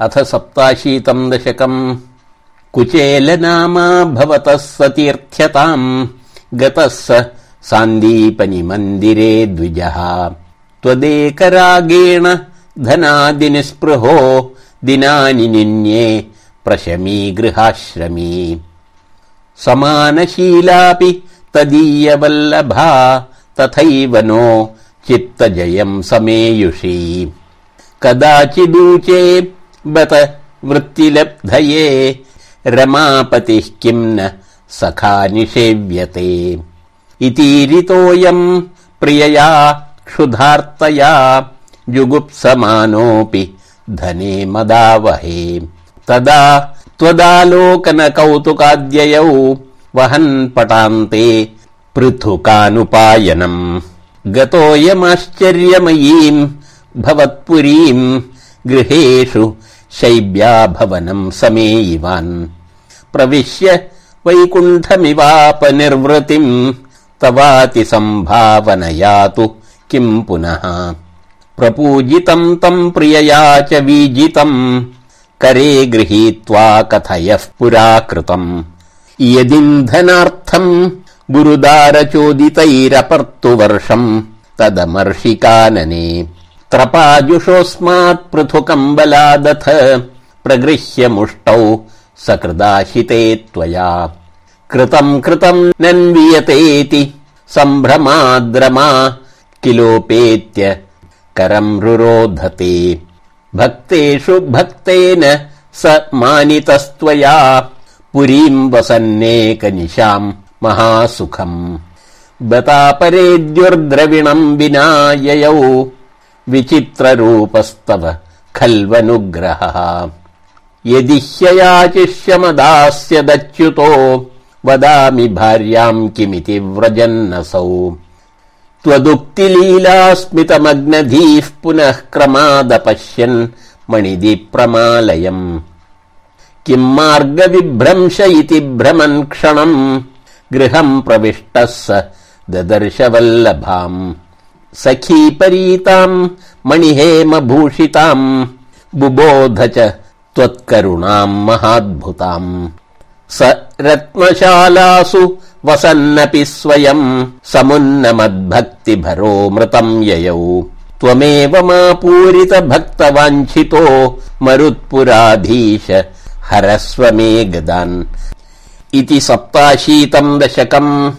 अथ सप्ताशीतम् दशकम्। कुचेल नामा भवतः सतीर्थ्यताम्। गतः स सान्दीपनि मन्दिरे द्विजः। त्वदेकरागेण धनादिनिस्पृहो। दिनानि निन्ये प्रशमी गृहाश्रमी समानशीलापि तदीयवल्लभा। तथैव नो चित्तजयम् समेयुषी। कदाचिदूचे बत वृत्तिलब्धये। रमापतिः किम् न सखा निषेव्यते। इतीरितोऽयम् प्रियया क्षुधार्तया जुगुप्समानोऽपि धने मदावहे। तदा त्वदालोकन कौतुकाद्ययौ वहन् पटान्ते पृथुकानुपायनम्। गतोऽयमाश्चर्यमयीम् भवत्पुरीम् गृहेषु शैब्या भवनम् समेयिवान् प्रविश्य वैकुण्ठमिवापनिर्वृतिम् तवाति सम्भावनया तु किम् पुनः। प्रपूजितम् तम् प्रियया च वीजितम् करे गृहीत्वा कथयः पुरा कृतम् यदिन्धनार्थम् गुरुदारचोदितैरपर्तुवर्षम् तदमर्षिकानने त्रपाजुषोऽस्मात् पृथुकम् बलादथ प्रगृह्य मुष्टौ सकृदाशिते त्वया। कृतम् कृतम् नन्वियतेति सम्भ्रमाद्रमा किलोपेत्य करम् रुरोधते। भक्तेषु भक्तेन स मानितस्त्वया पुरीम् वसन्नेकनिशाम् महासुखम्। बतापरेद्युर्द्रविणम् विना ययौ विचित्ररूपस्तव खल्वनुग्रहः। यदि ह्ययाचिष्यमदास्यदच्युतो वदामि भार्याम् किमिति व्रजन्नसौ। त्वदुक्तिलीलास्मितमग्नधीः पुनः क्रमादपश्यन् मणिदिप्रमालयम्। किम् मार्गविभ्रंश इति भ्रमन् क्षणम् गृहम् प्रविष्टः स ददर्शवल्लभाम् सखीपरीताम् मणिहेमभूषिताम् बुबोध च त्वत्करुणाम् महाद्भुताम्। स रत्नशालासु वसन्नपि स्वयम् समुन्नमद्भक्तिभरोमृतम् ययौ। त्वमेव मा पूरित मरुत्पुराधीश हरस्व मे गदान् इति सप्ताशीतम् दशकम्